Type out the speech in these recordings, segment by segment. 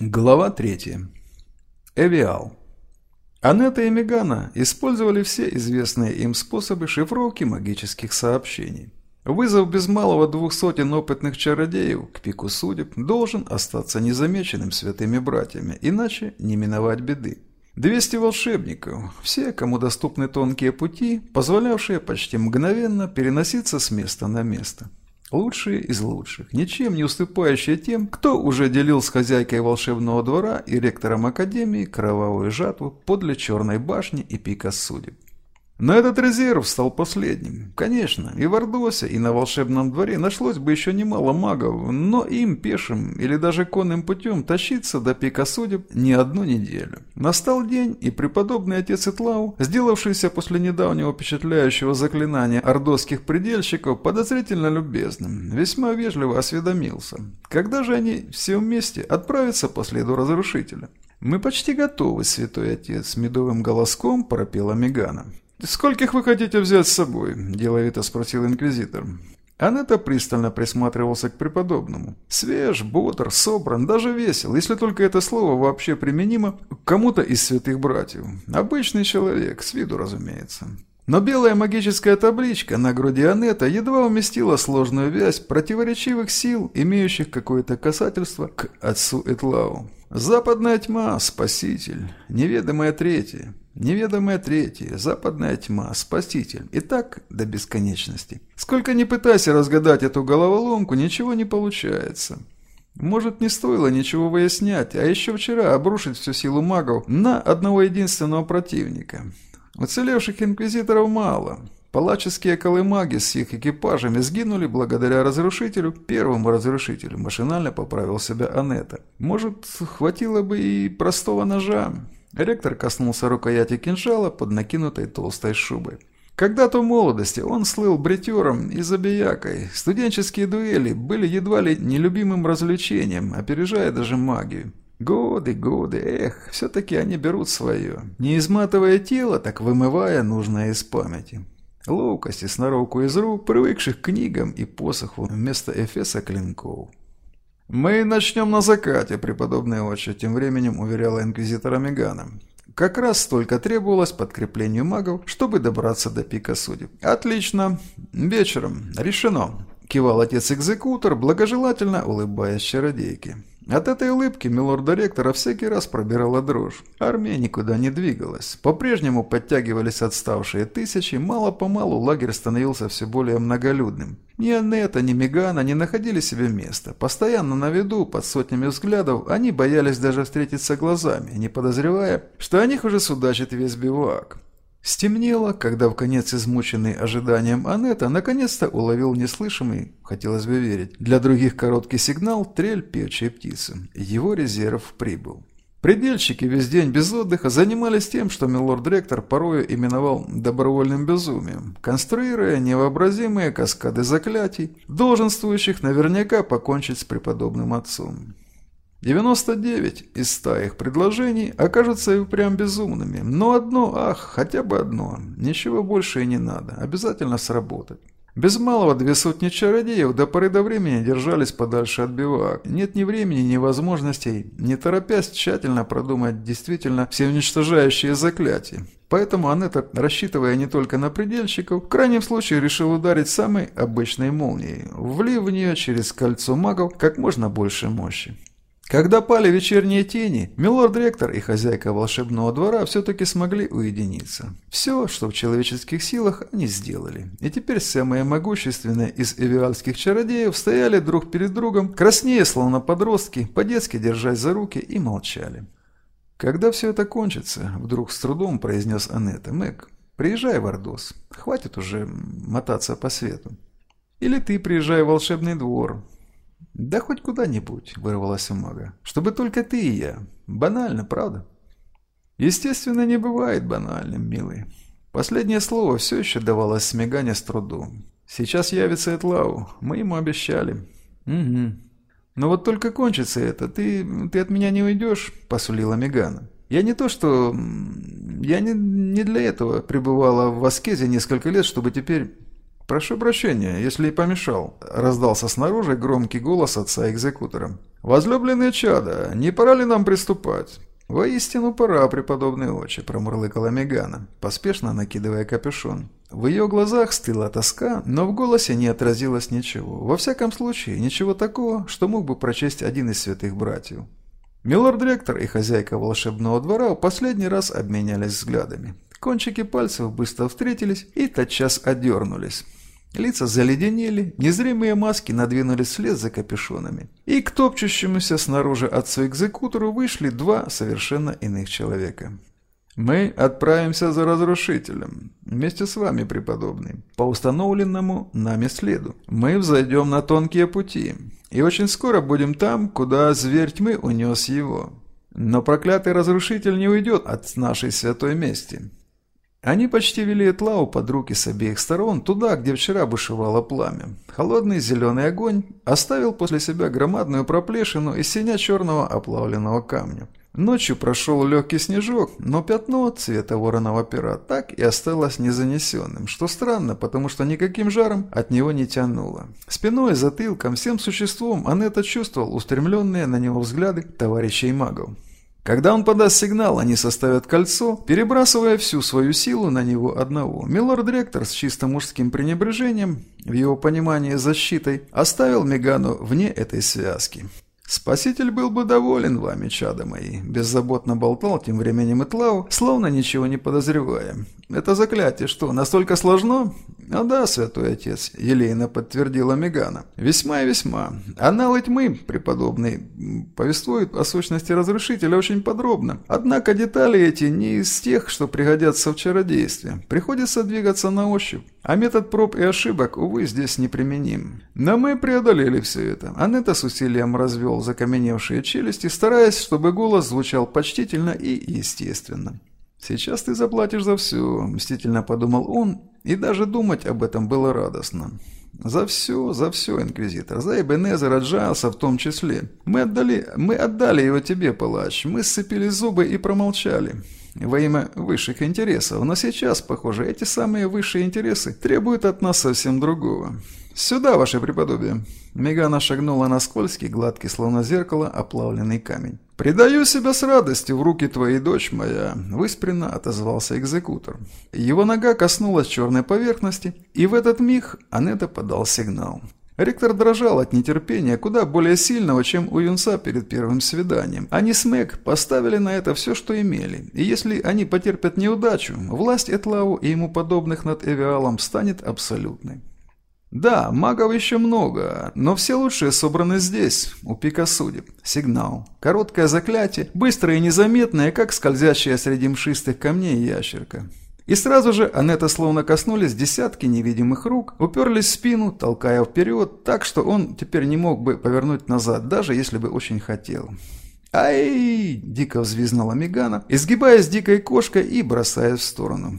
Глава 3. Эвиал. Анетта и Мегана использовали все известные им способы шифровки магических сообщений. Вызов без малого двух сотен опытных чародеев к пику судеб должен остаться незамеченным святыми братьями, иначе не миновать беды. 200 волшебников, все, кому доступны тонкие пути, позволявшие почти мгновенно переноситься с места на место. Лучшие из лучших, ничем не уступающие тем, кто уже делил с хозяйкой волшебного двора и ректором академии кровавую жатву подле Черной башни и пика судеб. Но этот резерв стал последним. Конечно, и в Ордосе, и на волшебном дворе нашлось бы еще немало магов, но им пешим или даже конным путем тащиться до пика судеб не одну неделю. Настал день, и преподобный отец Итлау, сделавшийся после недавнего впечатляющего заклинания ордосских предельщиков подозрительно любезным, весьма вежливо осведомился. Когда же они все вместе отправятся по следу разрушителя? «Мы почти готовы, святой отец», — медовым голоском пропела Мегана. «Скольких вы хотите взять с собой?» – деловито спросил инквизитор. Анетта пристально присматривался к преподобному. Свеж, бодр, собран, даже весел, если только это слово вообще применимо к кому-то из святых братьев. Обычный человек, с виду разумеется. Но белая магическая табличка на груди Анетта едва уместила сложную вязь противоречивых сил, имеющих какое-то касательство к отцу Этлау. Западная тьма – спаситель, неведомая третья. Неведомая третья, западная тьма, спаситель. И так до бесконечности. Сколько ни пытайся разгадать эту головоломку, ничего не получается. Может, не стоило ничего выяснять, а еще вчера обрушить всю силу магов на одного единственного противника. Уцелевших инквизиторов мало. Палаческие колымаги с их экипажами сгинули благодаря разрушителю, первому разрушителю, машинально поправил себя Анетта. Может, хватило бы и простого ножа? Ректор коснулся рукояти кинжала под накинутой толстой шубой. Когда-то в молодости он слыл бритером и забиякой. Студенческие дуэли были едва ли нелюбимым развлечением, опережая даже магию. Годы, годы, эх, все-таки они берут свое. Не изматывая тело, так вымывая нужное из памяти. Ловкость и сноровку из рук, привыкших к книгам и посоху вместо эфеса клинков. «Мы начнем на закате, преподобный отче», – тем временем уверяла инквизитора Мегана. Как раз столько требовалось подкреплению магов, чтобы добраться до пика судеб. «Отлично. Вечером. Решено», – кивал отец-экзекутор, благожелательно улыбаясь чародейке. От этой улыбки милорда-ректора всякий раз пробирала дрожь. Армия никуда не двигалась. По-прежнему подтягивались отставшие тысячи, мало-помалу лагерь становился все более многолюдным. Ни Анетта, ни Мегана не находили себе места. Постоянно на виду, под сотнями взглядов, они боялись даже встретиться глазами, не подозревая, что о них уже судачит весь бивак. Стемнело, когда в конец измученный ожиданием Анетта наконец-то уловил неслышимый, хотелось бы верить, для других короткий сигнал трель певчей птицы. Его резерв прибыл. Предельщики весь день без отдыха занимались тем, что милорд-ректор порою именовал добровольным безумием, конструируя невообразимые каскады заклятий, долженствующих наверняка покончить с преподобным отцом. 99 из 100 их предложений окажутся и прям безумными, но одно, ах, хотя бы одно, ничего больше и не надо, обязательно сработать. Без малого две сотни чародеев до поры до времени держались подальше от бивак. Нет ни времени, ни возможностей, не торопясь тщательно продумать действительно всеуничтожающие заклятия. Поэтому Анетта, рассчитывая не только на предельщиков, в крайнем случае решил ударить самой обычной молнией, влив в нее через кольцо магов как можно больше мощи. Когда пали вечерние тени, милорд-ректор и хозяйка волшебного двора все-таки смогли уединиться. Все, что в человеческих силах, они сделали. И теперь самые могущественные из эвиальских чародеев стояли друг перед другом, краснее, словно подростки, по-детски держась за руки и молчали. «Когда все это кончится?» – вдруг с трудом произнес Анетта. «Мэг, приезжай в Ордос. Хватит уже мотаться по свету. Или ты приезжай в волшебный двор. «Да хоть куда-нибудь», — вырвалась у мага. «Чтобы только ты и я. Банально, правда?» «Естественно, не бывает банальным, милый. Последнее слово все еще давалось Смегане с трудом. Сейчас явится Этлау. Мы ему обещали». «Угу. Но вот только кончится это. Ты, ты от меня не уйдешь», — посулила Мегана. «Я не то что... Я не, не для этого пребывала в аскезе несколько лет, чтобы теперь «Прошу прощения, если и помешал», – раздался снаружи громкий голос отца-экзекутора. «Возлюбленные чада, не пора ли нам приступать?» «Воистину пора, преподобные очи», – промурлыкала Мегана, поспешно накидывая капюшон. В ее глазах стыла тоска, но в голосе не отразилось ничего. Во всяком случае, ничего такого, что мог бы прочесть один из святых братьев. Милорд-ректор и хозяйка волшебного двора в последний раз обменялись взглядами. Кончики пальцев быстро встретились и тотчас одернулись. Лица заледенели, незримые маски надвинулись вслед за капюшонами. И к топчущемуся снаружи отцу-экзекутору вышли два совершенно иных человека. «Мы отправимся за разрушителем. Вместе с вами, преподобный, по установленному нами следу. Мы взойдем на тонкие пути, и очень скоро будем там, куда зверь тьмы унес его. Но проклятый разрушитель не уйдет от нашей святой мести. Они почти вели Этлау под руки с обеих сторон, туда, где вчера бушевало пламя. Холодный зеленый огонь оставил после себя громадную проплешину из синя черного оплавленного камня. Ночью прошел легкий снежок, но пятно цвета вороного пера так и осталось незанесенным, что странно, потому что никаким жаром от него не тянуло. Спиной, затылком, всем существом Анетта чувствовал устремленные на него взгляды товарищей магов. Когда он подаст сигнал, они составят кольцо, перебрасывая всю свою силу на него одного. Милорд-ректор с чисто мужским пренебрежением, в его понимании защитой, оставил Мегану вне этой связки. «Спаситель был бы доволен вами, чада мои», – беззаботно болтал тем временем Итлау, словно ничего не подозревая. «Это заклятие что, настолько сложно?» «А да, святой отец», – елейно подтвердила Мегана. «Весьма и весьма. Аналы тьмы, преподобный, повествует о сущности разрушителя очень подробно. Однако детали эти не из тех, что пригодятся в чародействе. Приходится двигаться на ощупь. А метод проб и ошибок, увы, здесь неприменим. Но мы преодолели все это. Анетта с усилием развел закаменевшие челюсти, стараясь, чтобы голос звучал почтительно и естественно. «Сейчас ты заплатишь за все», – мстительно подумал он, и даже думать об этом было радостно. «За все, за все, Инквизитор, за Эбенезера Джайлса в том числе. Мы отдали, мы отдали его тебе, палач, мы сцепили зубы и промолчали во имя высших интересов, но сейчас, похоже, эти самые высшие интересы требуют от нас совсем другого. Сюда, ваше преподобие!» Мегана шагнула на скользкий, гладкий, словно зеркало, оплавленный камень. «Предаю себя с радостью в руки твоей, дочь моя», – выспренно отозвался экзекутор. Его нога коснулась черной поверхности, и в этот миг Анетта подал сигнал. Ректор дрожал от нетерпения куда более сильного, чем у юнца перед первым свиданием. Они с Мэг поставили на это все, что имели. И если они потерпят неудачу, власть Этлау и ему подобных над Эвиалом станет абсолютной. Да, магов еще много, но все лучшие собраны здесь, у пика судеб. Сигнал. Короткое заклятие, быстрое и незаметное, как скользящая среди мшистых камней ящерка. И сразу же Анетта словно коснулись десятки невидимых рук, уперлись в спину, толкая вперед, так что он теперь не мог бы повернуть назад, даже если бы очень хотел. «Ай!» – дико взвизгнула Мегана, изгибаясь дикой кошкой и бросаясь в сторону.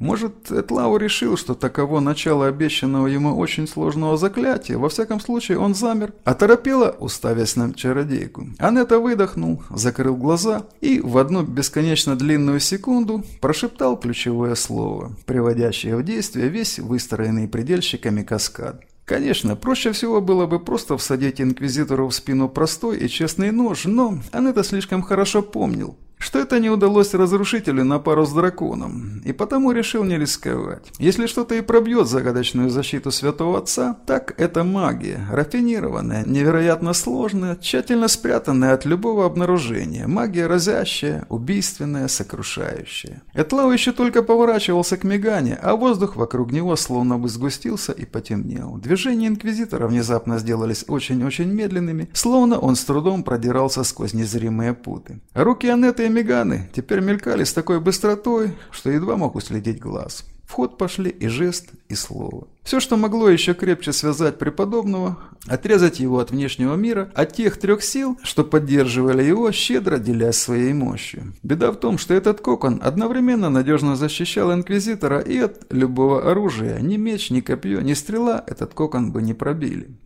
Может, Этлау решил, что таково начало обещанного ему очень сложного заклятия. Во всяком случае, он замер, оторопело, уставясь на чародейку. Анетта выдохнул, закрыл глаза и в одну бесконечно длинную секунду прошептал ключевое слово, приводящее в действие весь выстроенный предельщиками каскад. Конечно, проще всего было бы просто всадить инквизитору в спину простой и честный нож, но Анетта слишком хорошо помнил, что это не удалось разрушителю на пару с драконом, и потому решил не рисковать. Если что-то и пробьет загадочную защиту Святого Отца, так это магия, рафинированная, невероятно сложная, тщательно спрятанная от любого обнаружения, магия разящая, убийственная, сокрушающая. Этлау еще только поворачивался к Мегане, а воздух вокруг него словно бы сгустился и потемнел. Движения Инквизитора внезапно сделались очень-очень медленными, словно он с трудом продирался сквозь незримые путы. Руки Анетты миганы теперь мелькали с такой быстротой, что едва мог уследить глаз. В ход пошли и жест, и слово. Все, что могло еще крепче связать преподобного, отрезать его от внешнего мира, от тех трех сил, что поддерживали его, щедро делясь своей мощью. Беда в том, что этот кокон одновременно надежно защищал Инквизитора и от любого оружия. Ни меч, ни копье, ни стрела этот кокон бы не пробили.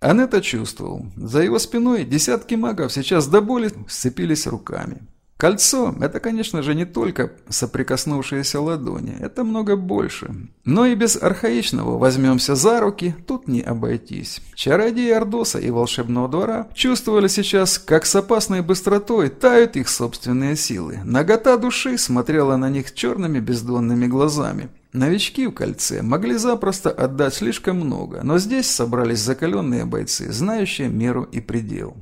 Анетта чувствовал. За его спиной десятки магов сейчас до боли сцепились руками. Кольцо – это, конечно же, не только соприкоснувшиеся ладони, это много больше. Но и без архаичного «возьмемся за руки» тут не обойтись. Чародеи Ордоса и волшебного двора чувствовали сейчас, как с опасной быстротой тают их собственные силы. Нагота души смотрела на них черными бездонными глазами. Новички в кольце могли запросто отдать слишком много, но здесь собрались закаленные бойцы, знающие меру и предел.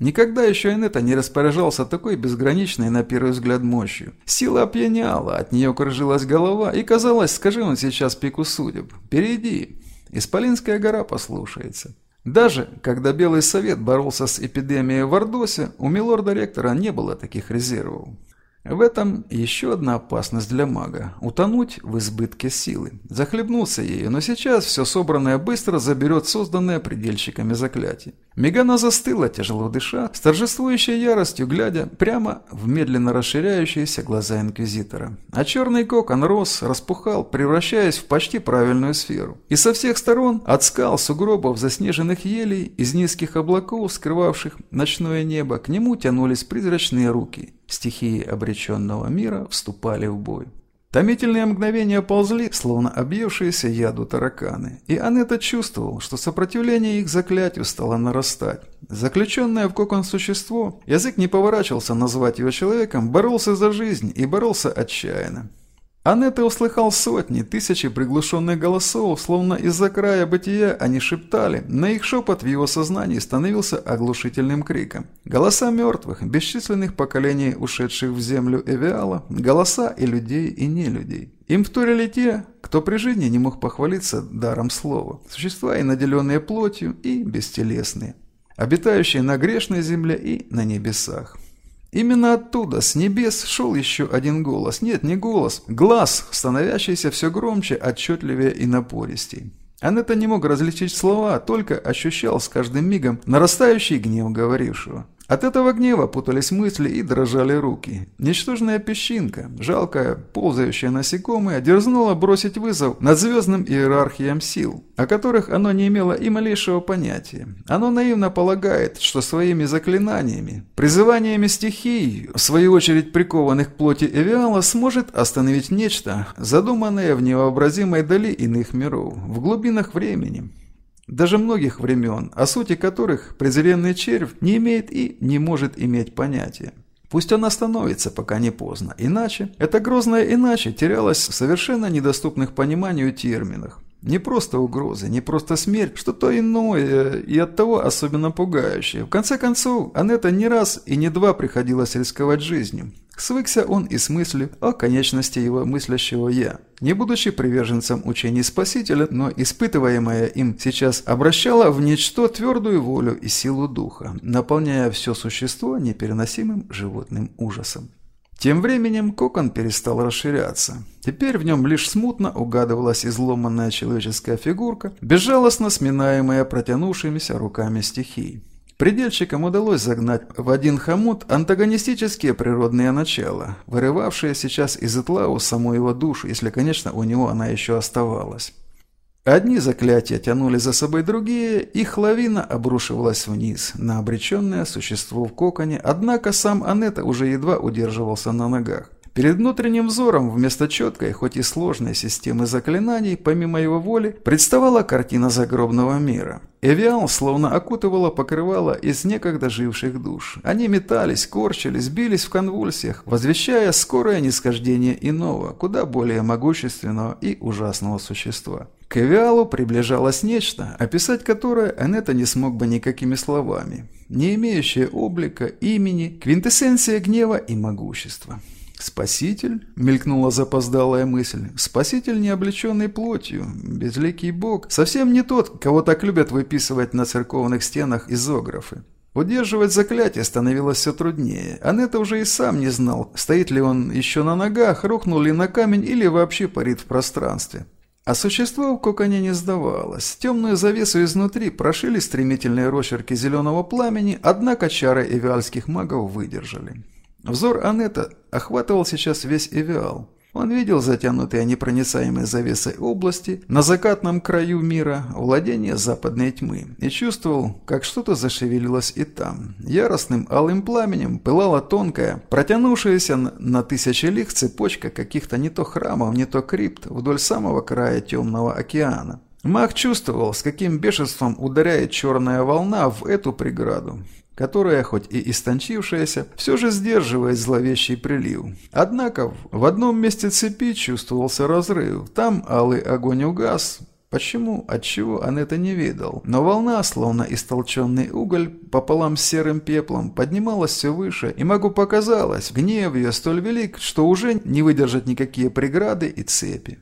Никогда еще Энета не распоряжался такой безграничной на первый взгляд мощью. Сила опьяняла, от нее кружилась голова, и казалось, скажи он сейчас пику судеб. «Впереди!» Исполинская гора послушается. Даже когда Белый Совет боролся с эпидемией в Ордосе, у милорда-ректора не было таких резервов. В этом еще одна опасность для мага – утонуть в избытке силы. Захлебнулся ею, но сейчас все собранное быстро заберет созданное предельщиками заклятие. Мегана застыла, тяжело дыша, с торжествующей яростью глядя прямо в медленно расширяющиеся глаза Инквизитора. А черный кокон рос, распухал, превращаясь в почти правильную сферу. И со всех сторон, от скал, сугробов, заснеженных елей, из низких облаков, скрывавших ночное небо, к нему тянулись призрачные руки – стихии обреченного мира вступали в бой. Томительные мгновения ползли, словно объевшиеся яду тараканы, и Анетта чувствовал, что сопротивление их заклятию стало нарастать. Заключенное в кокон существо, язык не поворачивался назвать его человеком, боролся за жизнь и боролся отчаянно. Анетта услыхал сотни, тысячи приглушенных голосов, словно из-за края бытия они шептали, но их шепот в его сознании становился оглушительным криком. Голоса мертвых, бесчисленных поколений, ушедших в землю Эвиала, голоса и людей, и не людей. Им вторили те, кто при жизни не мог похвалиться даром слова, существа и наделенные плотью, и бестелесные, обитающие на грешной земле и на небесах. Именно оттуда, с небес, шел еще один голос. Нет, не голос. Глаз, становящийся все громче, отчетливее и напористей. Анетта не мог различить слова, только ощущал с каждым мигом нарастающий гнев говорившего. От этого гнева путались мысли и дрожали руки. Ничтожная песчинка, жалкая, ползающая насекомое, дерзнула бросить вызов над звездным иерархиям сил, о которых оно не имело и малейшего понятия. Оно наивно полагает, что своими заклинаниями, призываниями стихий, в свою очередь прикованных к плоти Эвиала, сможет остановить нечто, задуманное в невообразимой дали иных миров, в глубинах времени даже многих времен, о сути которых презренный червь не имеет и не может иметь понятия. Пусть он остановится, пока не поздно, иначе это грозное иначе терялось в совершенно недоступных пониманию терминах. Не просто угрозы, не просто смерть, что-то иное и оттого особенно пугающее. В конце концов, Анетта не раз и не два приходилось рисковать жизнью. Свыкся он и с мыслью о конечности его мыслящего «я». Не будучи приверженцем учений Спасителя, но испытываемое им сейчас обращало в нечто твердую волю и силу духа, наполняя все существо непереносимым животным ужасом. Тем временем кокон перестал расширяться. Теперь в нем лишь смутно угадывалась изломанная человеческая фигурка, безжалостно сминаемая протянувшимися руками стихий. Предельщикам удалось загнать в один хомут антагонистические природные начала, вырывавшие сейчас из Итлау саму его душу, если, конечно, у него она еще оставалась. Одни заклятия тянули за собой другие, их лавина обрушивалась вниз, на обреченное существо в коконе, однако сам Анетта уже едва удерживался на ногах. Перед внутренним взором вместо четкой, хоть и сложной системы заклинаний, помимо его воли, представала картина загробного мира. Эвиал словно окутывала покрывала из некогда живших душ. Они метались, корчились, бились в конвульсиях, возвещая скорое нисхождение иного, куда более могущественного и ужасного существа. К Эвиалу приближалось нечто, описать которое Анетта не смог бы никакими словами, не имеющее облика, имени, квинтэссенция гнева и могущества. «Спаситель?» – мелькнула запоздалая мысль. «Спаситель, не облеченный плотью, безликий бог, совсем не тот, кого так любят выписывать на церковных стенах изографы». Удерживать заклятие становилось все труднее. Анетта уже и сам не знал, стоит ли он еще на ногах, рухнул ли на камень или вообще парит в пространстве. А существо в коконе не сдавалось. Темную завесу изнутри прошили стремительные росчерки зеленого пламени, однако чары эвиальских магов выдержали. Взор Анетта охватывал сейчас весь Эвиал. Он видел затянутые непроницаемой завесой области на закатном краю мира владение западной тьмы и чувствовал, как что-то зашевелилось и там. Яростным алым пламенем пылала тонкая, протянувшаяся на тысячи лиг цепочка каких-то не то храмов, не то крипт вдоль самого края темного океана. Маг чувствовал, с каким бешенством ударяет черная волна в эту преграду которая, хоть и истончившаяся, все же сдерживает зловещий прилив. Однако в одном месте цепи чувствовался разрыв. Там алый огонь угас, Почему, отчего, это не видел. Но волна, словно истолченный уголь, пополам с серым пеплом, поднималась все выше, и могу показалось, гнев ее столь велик, что уже не выдержат никакие преграды и цепи.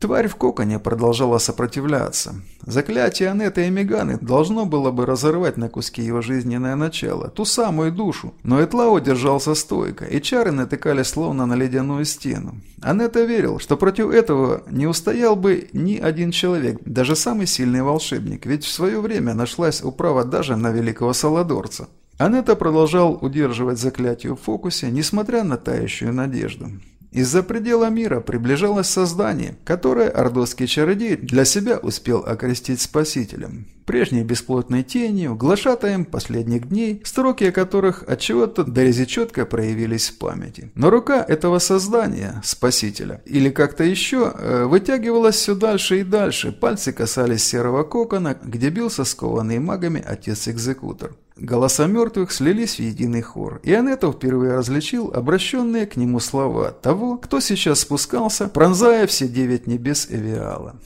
Тварь в коконе продолжала сопротивляться. Заклятие Анетты и Меганы должно было бы разорвать на куски его жизненное начало, ту самую душу. Но Этлао держался стойко, и чары натыкались словно на ледяную стену. Анетта верил, что против этого не устоял бы ни один человек, даже самый сильный волшебник, ведь в свое время нашлась управа даже на великого Саладорца. Анетта продолжал удерживать заклятие в фокусе, несмотря на тающую надежду. Из-за предела мира приближалось создание, которое ордосский чародей для себя успел окрестить спасителем. Прежней бесплотной тенью, глашатаем последних дней, строки которых от чего-то дорези четко проявились в памяти. Но рука этого создания, спасителя, или как-то еще, э, вытягивалась все дальше и дальше, пальцы касались серого кокона, где бился скованный магами отец-экзекутор. Голоса мертвых слились в единый хор, и Анетто впервые различил обращенные к нему слова того, кто сейчас спускался, пронзая все девять небес Эвиала.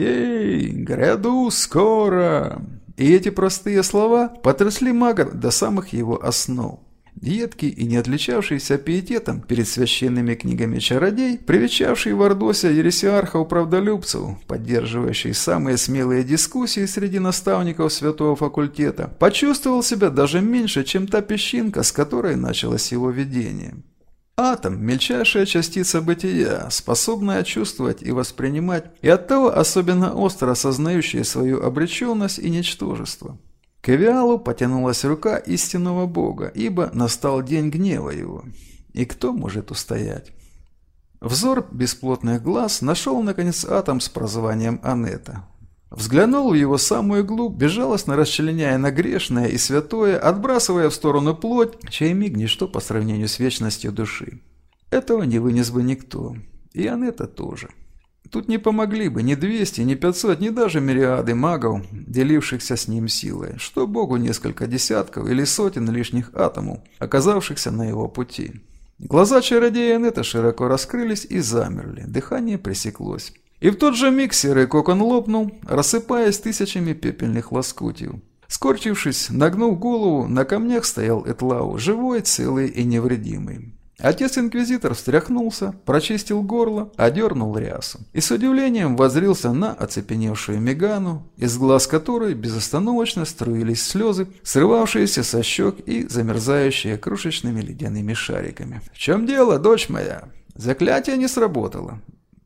«Ей, гряду скоро!» И эти простые слова потрясли мага до самых его основ. Едкий и не отличавшийся пиететом перед священными книгами чародей, привечавший в Ордосе ересиархов-правдолюбцев, поддерживающий самые смелые дискуссии среди наставников святого факультета, почувствовал себя даже меньше, чем та песчинка, с которой началось его видение. Атом – мельчайшая частица бытия, способная чувствовать и воспринимать, и оттого особенно остро осознающая свою обреченность и ничтожество. К Эвиалу потянулась рука истинного бога, ибо настал день гнева его. И кто может устоять? Взор бесплотных глаз нашел, наконец, атом с прозванием Анета. Взглянул в его самую глубь, безжалостно расчленяя на грешное и святое, отбрасывая в сторону плоть, чей миг ничто по сравнению с вечностью души. Этого не вынес бы никто. И Анета тоже. Тут не помогли бы ни 200, ни 500, ни даже мириады магов, делившихся с ним силой, что богу несколько десятков или сотен лишних атомов, оказавшихся на его пути. Глаза чародея Нета широко раскрылись и замерли, дыхание пресеклось. И в тот же миг серый кокон лопнул, рассыпаясь тысячами пепельных лоскутьев. Скорчившись, нагнув голову, на камнях стоял Этлау, живой, целый и невредимый. Отец-инквизитор встряхнулся, прочистил горло, одернул рясу и с удивлением возрился на оцепеневшую Мегану, из глаз которой безостановочно струились слезы, срывавшиеся со щек и замерзающие крошечными ледяными шариками. «В чем дело, дочь моя? Заклятие не сработало.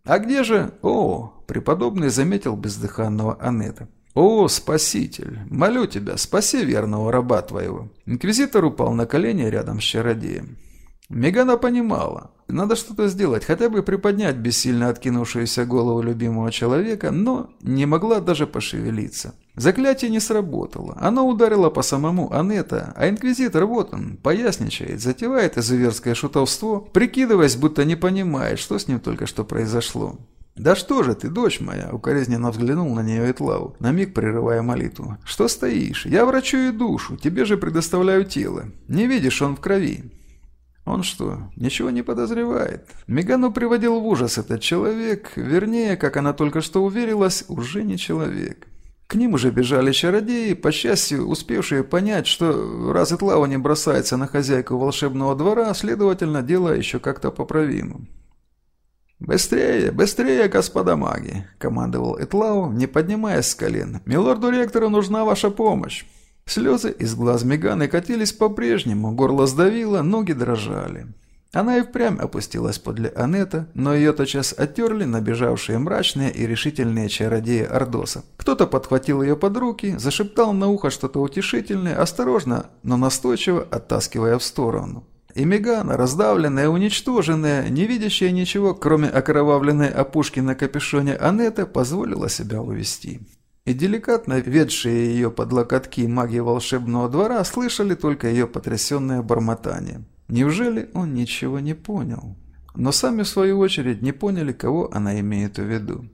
А где же...» «О!» – преподобный заметил бездыханного Анета. «О, спаситель! Молю тебя, спаси верного раба твоего!» Инквизитор упал на колени рядом с чародеем. Мегана понимала, надо что-то сделать, хотя бы приподнять бессильно откинувшуюся голову любимого человека, но не могла даже пошевелиться. Заклятие не сработало. Оно ударило по самому Анета, а инквизитор вот он, поясничает, затевает изуверское шутовство, прикидываясь, будто не понимает, что с ним только что произошло. «Да что же ты, дочь моя?» – укоризненно взглянул на нее Этлау, на миг прерывая молитву. «Что стоишь? Я врачую душу, тебе же предоставляю тело. Не видишь, он в крови. Он что, ничего не подозревает? Мегану приводил в ужас этот человек, вернее, как она только что уверилась, уже не человек. К ним уже бежали чародеи, по счастью, успевшие понять, что раз Итлава не бросается на хозяйку волшебного двора, следовательно, дело еще как-то поправимо. «Быстрее, быстрее, господа маги!» – командовал Этлау, не поднимаясь с колен. «Милорду-ректору нужна ваша помощь!» Слезы из глаз Меганы катились по-прежнему, горло сдавило, ноги дрожали. Она и впрямь опустилась подле Анета, но ее тотчас оттерли набежавшие мрачные и решительные чародеи Ордоса. Кто-то подхватил ее под руки, зашептал на ухо что-то утешительное, осторожно, но настойчиво оттаскивая в сторону. И Мегана, раздавленная, уничтоженная, не видящая ничего, кроме окровавленной опушки на капюшоне Анетта, позволила себя увести. И деликатно ведшие ее под локотки маги волшебного двора слышали только ее потрясенное бормотание. Неужели он ничего не понял? Но сами, в свою очередь, не поняли, кого она имеет в виду.